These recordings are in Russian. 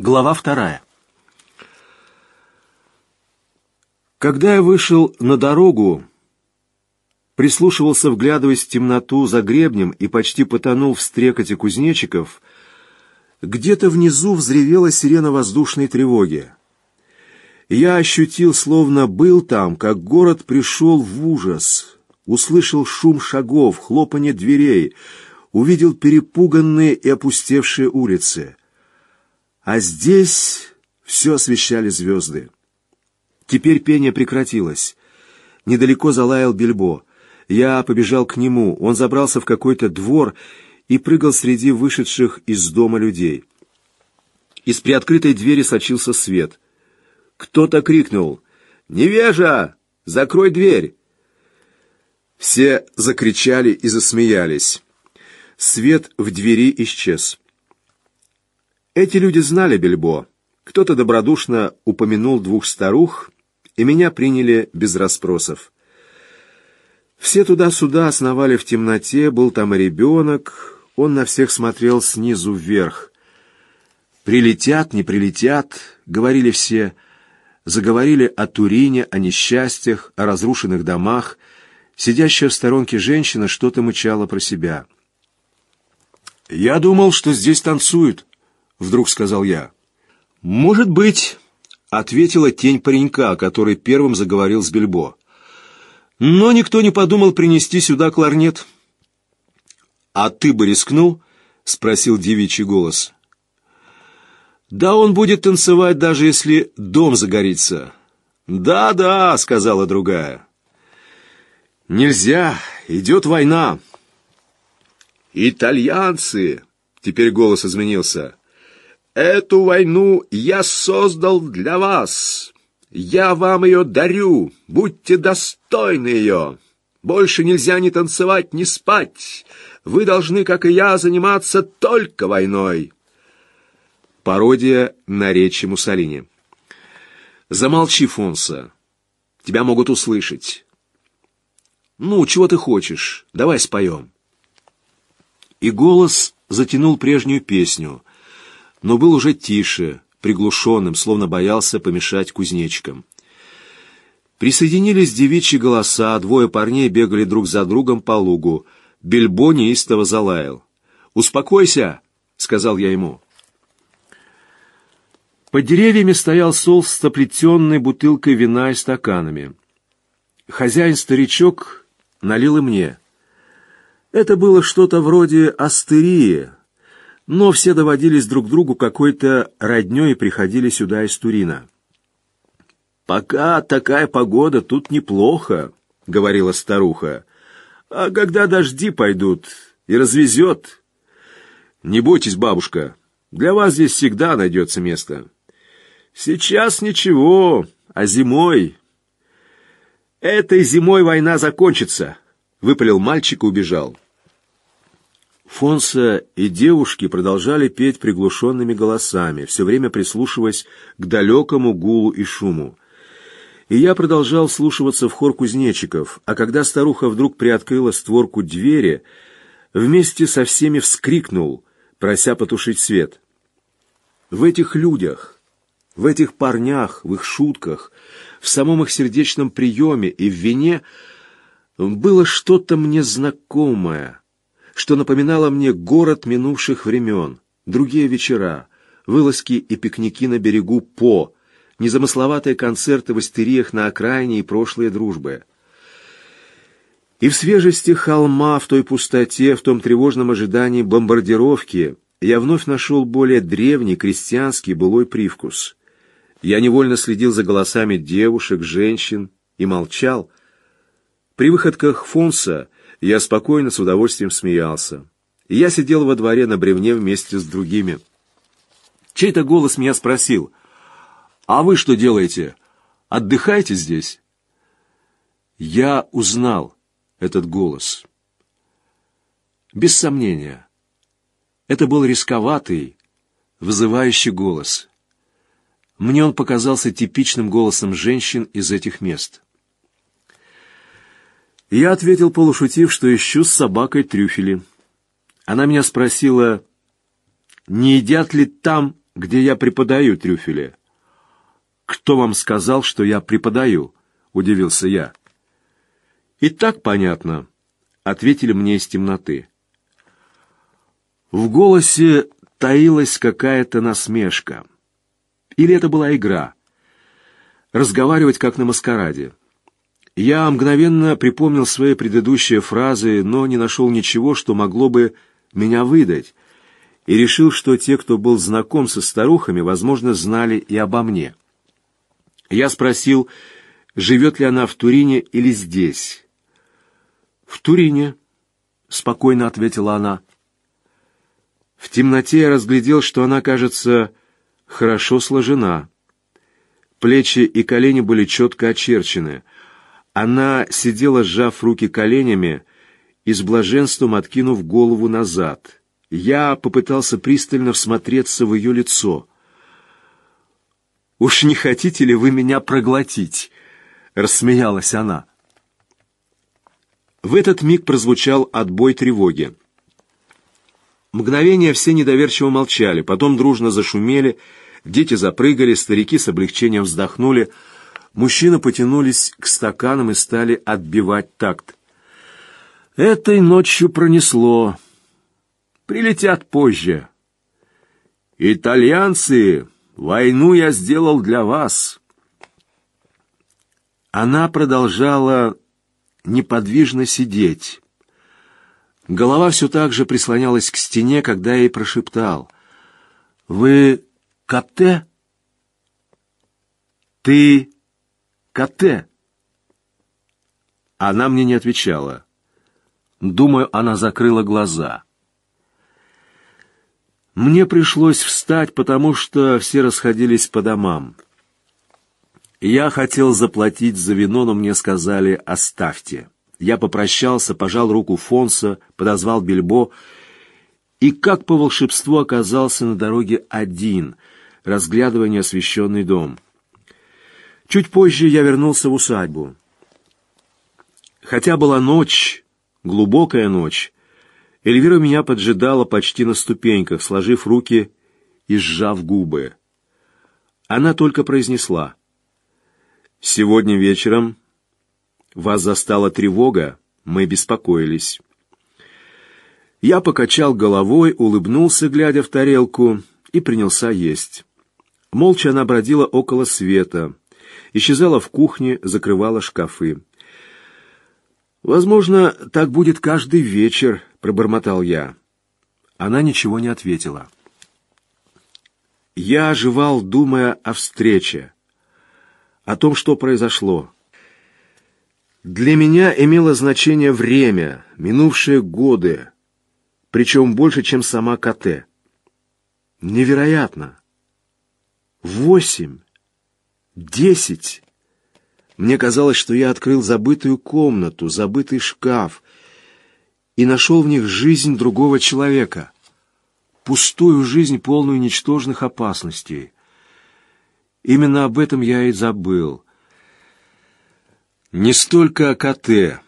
Глава вторая. Когда я вышел на дорогу, прислушивался, вглядываясь в темноту за гребнем и почти потонул в стрекоте кузнечиков, где-то внизу взревела сирена воздушной тревоги. Я ощутил, словно был там, как город пришел в ужас, услышал шум шагов, хлопанье дверей, увидел перепуганные и опустевшие улицы. А здесь все освещали звезды. Теперь пение прекратилось. Недалеко залаял Бельбо. Я побежал к нему. Он забрался в какой-то двор и прыгал среди вышедших из дома людей. Из приоткрытой двери сочился свет. Кто-то крикнул «Невежа! Закрой дверь!» Все закричали и засмеялись. Свет в двери исчез. Эти люди знали Бельбо. Кто-то добродушно упомянул двух старух, и меня приняли без расспросов. Все туда-сюда основали в темноте, был там и ребенок, он на всех смотрел снизу вверх. «Прилетят, не прилетят», — говорили все, заговорили о Турине, о несчастьях, о разрушенных домах. Сидящая в сторонке женщина что-то мычала про себя. «Я думал, что здесь танцуют», — вдруг сказал я. «Может быть», — ответила тень паренька, который первым заговорил с Бельбо. «Но никто не подумал принести сюда кларнет». «А ты бы рискнул?» — спросил девичий голос. «Да он будет танцевать, даже если дом загорится». «Да-да», — сказала другая. «Нельзя, идет война». «Итальянцы!» — теперь голос изменился. Эту войну я создал для вас. Я вам ее дарю. Будьте достойны ее. Больше нельзя ни танцевать, ни спать. Вы должны, как и я, заниматься только войной. Пародия на речи Муссолини. Замолчи, Фонса. Тебя могут услышать. Ну, чего ты хочешь? Давай споем. И голос затянул прежнюю песню — но был уже тише, приглушенным, словно боялся помешать кузнечикам. Присоединились девичьи голоса, двое парней бегали друг за другом по лугу. Бельбо неистово залаял. «Успокойся!» — сказал я ему. Под деревьями стоял стол с заплетенной бутылкой вина и стаканами. Хозяин-старичок налил и мне. Это было что-то вроде астерии, но все доводились друг другу какой-то роднёй и приходили сюда из Турина. «Пока такая погода, тут неплохо», — говорила старуха. «А когда дожди пойдут и развезет...» «Не бойтесь, бабушка, для вас здесь всегда найдется место». «Сейчас ничего, а зимой...» «Этой зимой война закончится», — выпалил мальчик и убежал. Фонса и девушки продолжали петь приглушенными голосами, все время прислушиваясь к далекому гулу и шуму. И я продолжал слушаться в хор кузнечиков, а когда старуха вдруг приоткрыла створку двери, вместе со всеми вскрикнул, прося потушить свет. В этих людях, в этих парнях, в их шутках, в самом их сердечном приеме и в вине было что-то мне знакомое — что напоминало мне город минувших времен, другие вечера, вылазки и пикники на берегу По, незамысловатые концерты в астериях на окраине и прошлые дружбы. И в свежести холма, в той пустоте, в том тревожном ожидании бомбардировки я вновь нашел более древний крестьянский былой привкус. Я невольно следил за голосами девушек, женщин и молчал. При выходках Фонса я спокойно, с удовольствием смеялся. Я сидел во дворе на бревне вместе с другими. Чей-то голос меня спросил, «А вы что делаете? Отдыхаете здесь?» Я узнал этот голос. Без сомнения, это был рисковатый, вызывающий голос. Мне он показался типичным голосом женщин из этих мест. Я ответил, полушутив, что ищу с собакой трюфели. Она меня спросила, не едят ли там где я преподаю трюфели». «Кто вам сказал, что я преподаю?» — удивился я. «И так понятно», — ответили мне из темноты. В голосе таилась какая-то насмешка. Или это была игра? Разговаривать как на маскараде. Я мгновенно припомнил свои предыдущие фразы, но не нашел ничего, что могло бы меня выдать, и решил, что те, кто был знаком со старухами, возможно, знали и обо мне. Я спросил, живет ли она в Турине или здесь. «В Турине», — спокойно ответила она. В темноте я разглядел, что она, кажется, хорошо сложена. Плечи и колени были четко очерчены. Она сидела, сжав руки коленями и с блаженством откинув голову назад. Я попытался пристально всмотреться в ее лицо. «Уж не хотите ли вы меня проглотить?» — рассмеялась она. В этот миг прозвучал отбой тревоги. Мгновение все недоверчиво молчали, потом дружно зашумели, дети запрыгали, старики с облегчением вздохнули, мужчины потянулись к стаканам и стали отбивать такт. Этой ночью пронесло. Прилетят позже. Итальянцы, войну я сделал для вас. Она продолжала неподвижно сидеть. Голова все так же прислонялась к стене, когда я ей прошептал. «Вы Кате?» «Ты Кате?» Она мне не отвечала. Думаю, она закрыла глаза. Мне пришлось встать, потому что все расходились по домам. Я хотел заплатить за вино, но мне сказали «оставьте». Я попрощался, пожал руку Фонса, подозвал Бельбо и, как по волшебству, оказался на дороге один, разглядывая неосвещенный дом. Чуть позже я вернулся в усадьбу. Хотя была ночь, глубокая ночь, Эльвира меня поджидала почти на ступеньках, сложив руки и сжав губы. Она только произнесла «Сегодня вечером вас застала тревога, мы беспокоились. Я покачал головой, улыбнулся, глядя в тарелку, и принялся есть. Молча она бродила около света, исчезала в кухне, закрывала шкафы. «Возможно, так будет каждый вечер», — пробормотал я. Она ничего не ответила. Я оживал, думая о встрече, о том, что произошло. Для меня имело значение время, минувшие годы, причем больше, чем сама КТ. Невероятно. Восемь, десять. Мне казалось, что я открыл забытую комнату, забытый шкаф и нашел в них жизнь другого человека, пустую жизнь, полную ничтожных опасностей. Именно об этом я и забыл — не столько о коте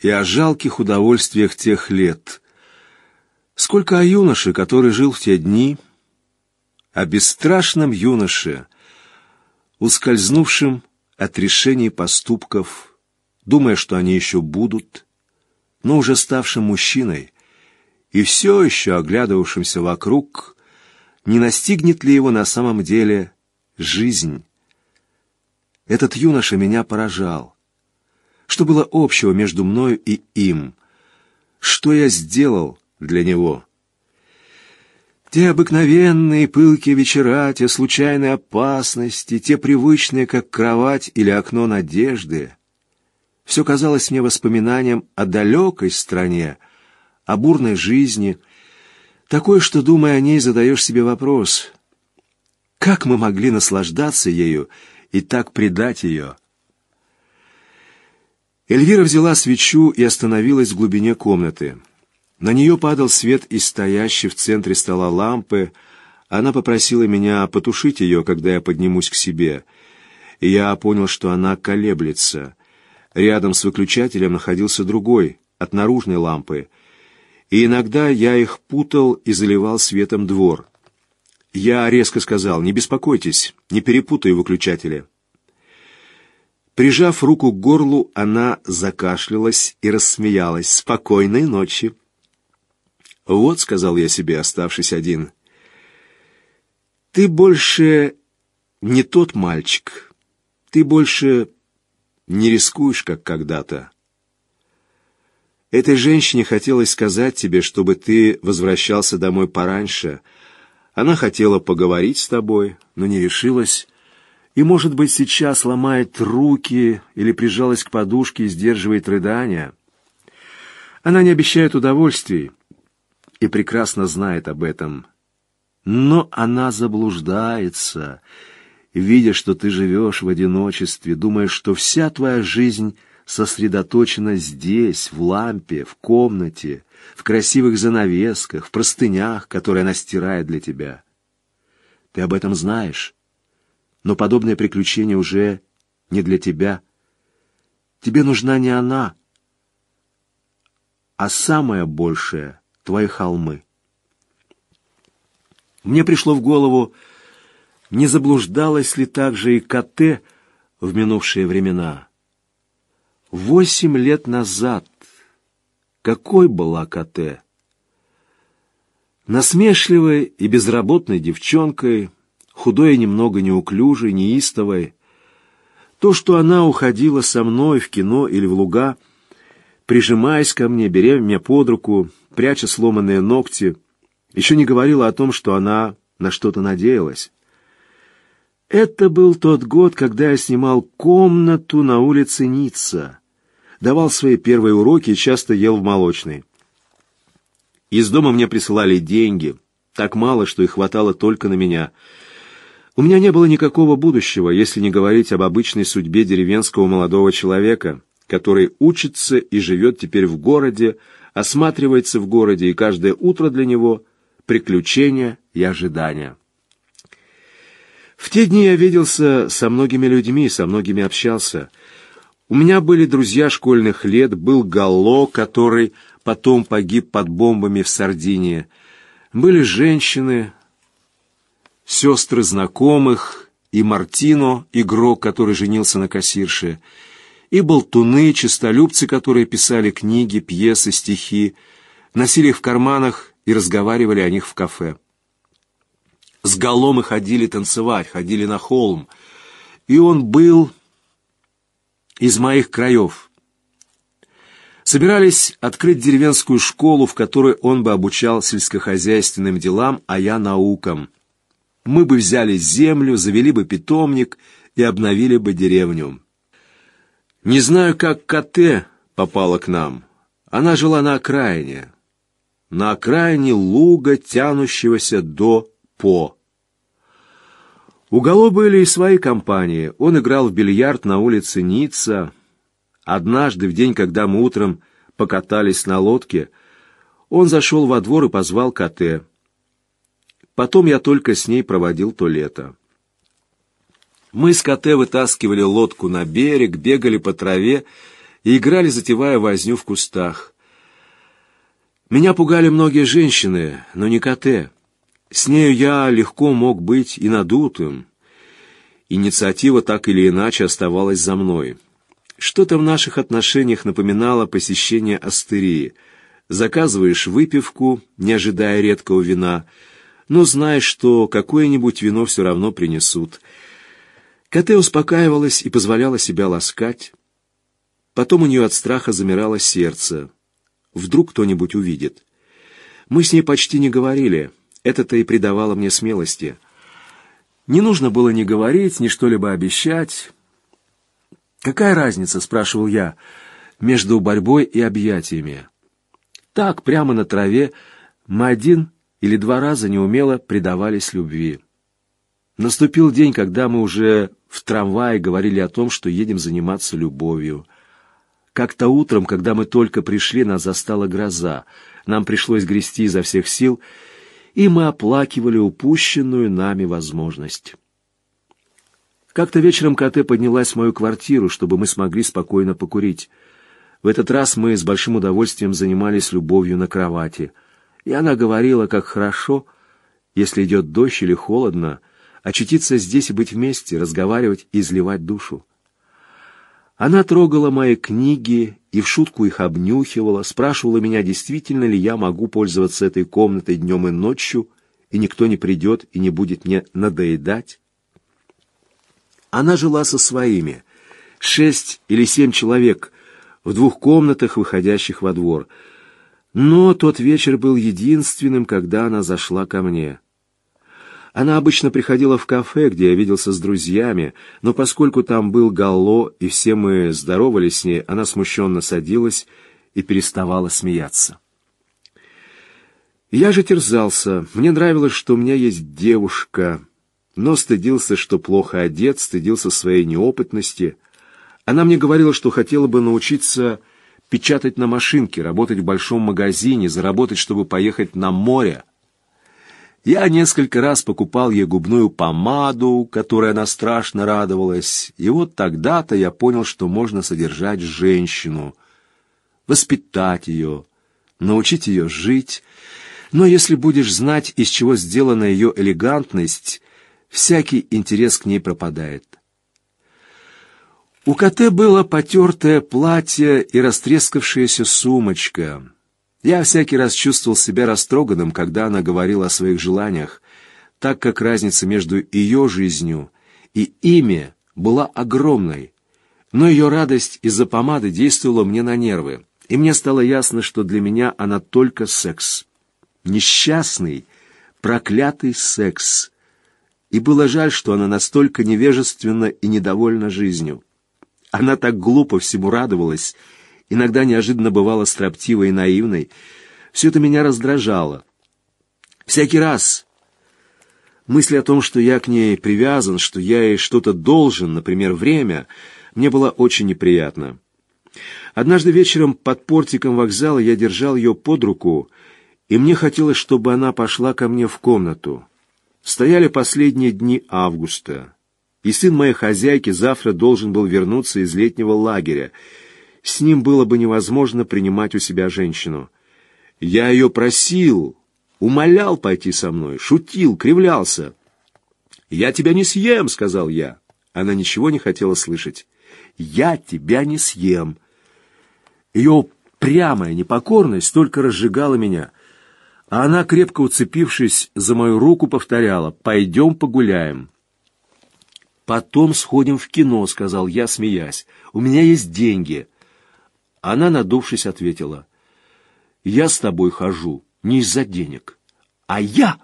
и о жалких удовольствиях тех лет, сколько о юноше, который жил в те дни, о бесстрашном юноше, ускользнувшем от решений поступков, думая, что они еще будут, но уже ставшим мужчиной и все еще оглядывавшимся вокруг, не настигнет ли его на самом деле жизнь, этот юноша меня поражал. Что было общего между мною и им? Что я сделал для него? Те обыкновенные пылкие вечера, те случайные опасности, те привычные, как кровать или окно надежды. Все казалось мне воспоминанием о далекой стране, о бурной жизни, такой, что, думая о ней, задаешь себе вопрос, как мы могли наслаждаться ею и так предать ее. Эльвира взяла свечу и остановилась в глубине комнаты. На нее падал свет из стоящей в центре стола лампы. Она попросила меня потушить ее, когда я поднимусь к себе. И я понял, что она колеблется. Рядом с выключателем находился другой, от наружной лампы. И иногда я их путал и заливал светом двор. Я резко сказал, не беспокойтесь, не перепутай выключатели. Прижав руку к горлу, она закашлялась и рассмеялась. «Спокойной ночи!» «Вот», — сказал я себе, оставшись один, — «ты больше не тот мальчик. Ты больше не рискуешь, как когда-то. Этой женщине хотелось сказать тебе, чтобы ты возвращался домой пораньше. Она хотела поговорить с тобой, но не решилась. И, может быть, сейчас ломает руки или прижалась к подушке и сдерживает рыдания. Она не обещает удовольствий и прекрасно знает об этом. Но она заблуждается видя, что ты живешь в одиночестве, думая, что вся твоя жизнь сосредоточена здесь, в лампе, в комнате, в красивых занавесках, в простынях, которые она стирает для тебя. Ты об этом знаешь, но подобное приключение уже не для тебя. Тебе нужна не она, а самое большее — твои холмы. Мне пришло в голову, не заблуждалась ли также и КТ в минувшие времена? Восемь лет назад какой была КТ? Насмешливой и безработной девчонкой, худой и немного неуклюжей, неистовой. То, что она уходила со мной в кино или в луга, прижимаясь ко мне, беря меня под руку, пряча сломанные ногти, еще не говорила о том, что она на что-то надеялась. Это был тот год, когда я снимал комнату на улице Ницца, давал свои первые уроки и часто ел в молочной. Из дома мне присылали деньги, так мало, что их хватало только на меня. У меня не было никакого будущего, если не говорить об обычной судьбе деревенского молодого человека, который учится и живет теперь в городе, осматривается в городе, и каждое утро для него — приключения и ожидания. В те дни я виделся со многими людьми, со многими общался. У меня были друзья школьных лет, был Галло, который потом погиб под бомбами в Сардинии. Были женщины, сестры знакомых, и Мартино, игрок, который женился на кассирше, и болтуны, честолюбцы, которые писали книги, пьесы, стихи, носили их в карманах и разговаривали о них в кафе. С Галло мы ходили танцевать, ходили на холм. И он был из моих краев. Собирались открыть деревенскую школу, в которой он бы обучал сельскохозяйственным делам, а я наукам. Мы бы взяли землю, завели бы питомник и обновили бы деревню. Не знаю, как Кате попала к нам. Она жила на окраине. На окраине луга, тянущегося до по. У Гало были и свои компании. Он играл в бильярд на улице Ницца. Однажды, в день, когда мы утром покатались на лодке, он зашел во двор и позвал Кате. Потом я только с ней проводил то лето. Мы с Кате вытаскивали лодку на берег, бегали по траве и играли, затевая возню в кустах. Меня пугали многие женщины, но не Кате. С нею я легко мог быть и надутым. Инициатива так или иначе оставалась за мной. Что-то в наших отношениях напоминало посещение астерии. Заказываешь выпивку, не ожидая редкого вина, но знаешь, что какое-нибудь вино все равно принесут. Кате успокаивалась и позволяла себя ласкать. Потом у нее от страха замирало сердце. Вдруг кто-нибудь увидит. Мы с ней почти не говорили — это-то и придавало мне смелости. Не нужно было ни говорить, ни что-либо обещать. «Какая разница?» — спрашивал я, — «между борьбой и объятиями?» Так, прямо на траве, мы один или два раза неумело предавались любви. Наступил день, когда мы уже в трамвае говорили о том, что едем заниматься любовью. Как-то утром, когда мы только пришли, нас застала гроза. Нам пришлось грести изо всех сил — и мы оплакивали упущенную нами возможность. Как-то вечером КТ поднялась в мою квартиру, чтобы мы смогли спокойно покурить. В этот раз мы с большим удовольствием занимались любовью на кровати. И она говорила, как хорошо, если идет дождь или холодно, очутиться здесь и быть вместе, разговаривать и изливать душу. Она трогала мои книги и в шутку их обнюхивала, спрашивала меня, действительно ли я могу пользоваться этой комнатой днем и ночью, и никто не придет и не будет мне надоедать. Она жила со своими, шесть или семь человек, в двух комнатах, выходящих во двор. Но тот вечер был единственным, когда она зашла ко мне. Она обычно приходила в кафе, где я виделся с друзьями, но поскольку там был Галло, и все мы здоровались с ней, она смущенно садилась и переставала смеяться. Я же терзался. Мне нравилось, что у меня есть девушка, но стыдился, что плохо одет, стыдился своей неопытности. Она мне говорила, что хотела бы научиться печатать на машинке, работать в большом магазине, заработать, чтобы поехать на море. Я несколько раз покупал ей губную помаду, которой она страшно радовалась, и вот тогда-то я понял, что можно содержать женщину, воспитать ее, научить ее жить. Но если будешь знать, из чего сделана ее элегантность, всякий интерес к ней пропадает. У КТ было потертое платье и растрескавшаяся сумочка — я всякий раз чувствовал себя растроганным, когда она говорила о своих желаниях, так как разница между ее жизнью и ими была огромной. Но ее радость из-за помады действовала мне на нервы, и мне стало ясно, что для меня она только секс. Несчастный, проклятый секс. И было жаль, что она настолько невежественна и недовольна жизнью. Она так глупо всему радовалась, иногда неожиданно бывала строптивой и наивной. Все это меня раздражало. Всякий раз мысль о том, что я к ней привязан, что я ей что-то должен, например, время, мне было очень неприятно. Однажды вечером под портиком вокзала я держал ее под руку, и мне хотелось, чтобы она пошла ко мне в комнату. Стояли последние дни августа, и сын моей хозяйки завтра должен был вернуться из летнего лагеря, с ним было бы невозможно принимать у себя женщину. Я ее просил, умолял пойти со мной, шутил, кривлялся. «Я тебя не съем», — сказал я. Она ничего не хотела слышать. «Я тебя не съем». Ее прямая непокорность только разжигала меня, а она, крепко уцепившись за мою руку, повторяла «Пойдем погуляем». «Потом сходим в кино», — сказал я, смеясь. «У меня есть деньги». Она, надувшись, ответила, «Я с тобой хожу не из-за денег, а я...»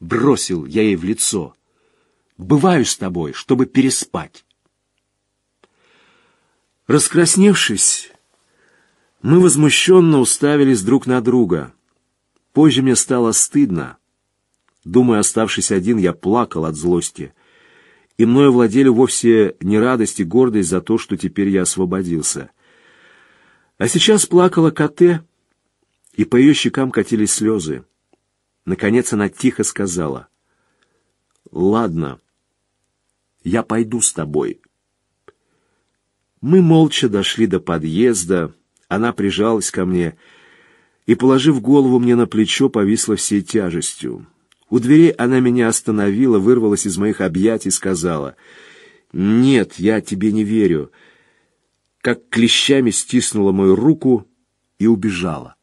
Бросил я ей в лицо. «Бываю с тобой, чтобы переспать». Раскрасневшись, мы возмущенно уставились друг на друга. Позже мне стало стыдно. Думаю, оставшись один, я плакал от злости. И мною владели вовсе не радость и гордость за то, что теперь я освободился — а сейчас плакала Кате, и по ее щекам катились слезы. Наконец она тихо сказала, «Ладно, я пойду с тобой». Мы молча дошли до подъезда, она прижалась ко мне и, положив голову мне на плечо, повисла всей тяжестью. У дверей она меня остановила, вырвалась из моих объятий и сказала, «Нет, я тебе не верю как клещами стиснула мою руку и убежала.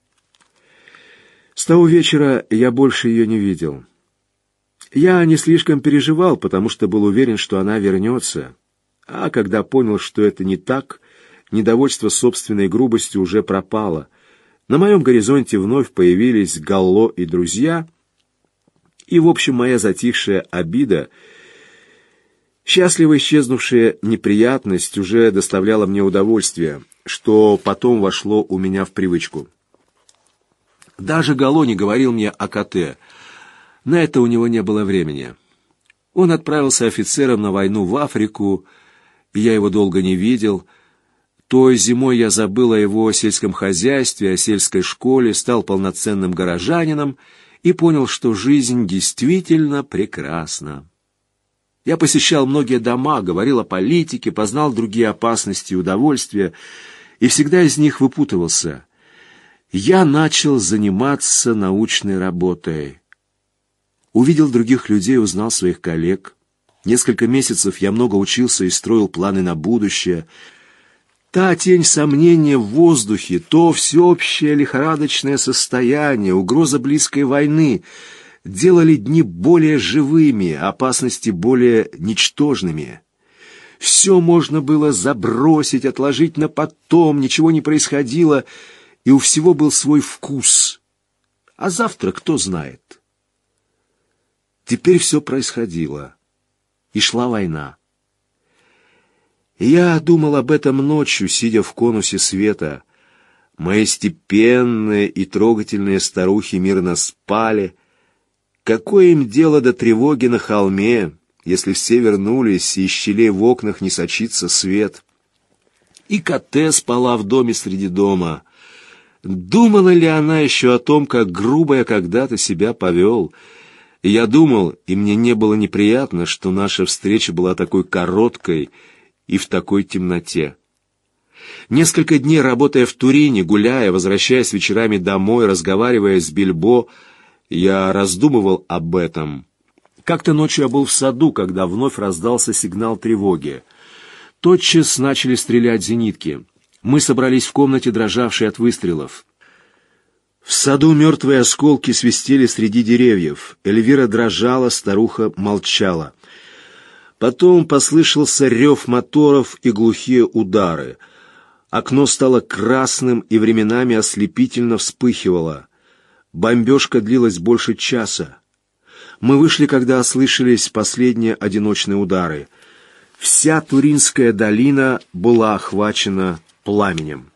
С того вечера я больше ее не видел. Я не слишком переживал, потому что был уверен, что она вернется. А когда понял, что это не так, недовольство собственной грубостью уже пропало. На моем горизонте вновь появились Галло и друзья, и, в общем, моя затихшая обида — Счастливо исчезнувшая неприятность уже доставляла мне удовольствие, что потом вошло у меня в привычку. Даже Галони говорил мне о коте. На это у него не было времени. Он отправился офицером на войну в Африку, и я его долго не видел. Той зимой я забыл о его сельском хозяйстве, о сельской школе, стал полноценным горожанином и понял, что жизнь действительно прекрасна. Я посещал многие дома, говорил о политике, познал другие опасности и удовольствия, и всегда из них выпутывался. Я начал заниматься научной работой. Увидел других людей, узнал своих коллег. Несколько месяцев я много учился и строил планы на будущее. Та тень сомнения в воздухе, то всеобщее лихорадочное состояние, угроза близкой войны делали дни более живыми, опасности более ничтожными. Все можно было забросить, отложить на потом, ничего не происходило, и у всего был свой вкус. А завтра кто знает? Теперь все происходило, и шла война. я думал об этом ночью, сидя в конусе света. Мои степенные и трогательные старухи мирно спали. Какое им дело до тревоги на холме, если все вернулись, и из щелей в окнах не сочится свет? И Кате спала в доме среди дома. Думала ли она еще о том, как грубо я когда-то себя повел — я думал, и мне не было неприятно, что наша встреча была такой короткой и в такой темноте. Несколько дней работая в Турине, гуляя, возвращаясь вечерами домой, разговаривая с Бильбо, я раздумывал об этом. Как-то ночью я был в саду, когда вновь раздался сигнал тревоги. Тотчас начали стрелять зенитки. Мы собрались в комнате, дрожавшей от выстрелов. В саду мертвые осколки свистели среди деревьев. Эльвира дрожала, старуха молчала. Потом послышался рев моторов и глухие удары. Окно стало красным и временами ослепительно вспыхивало. Бомбежка длилась больше часа. Мы вышли, когда слышались последние одиночные удары. Вся Туринская долина была охвачена пламенем.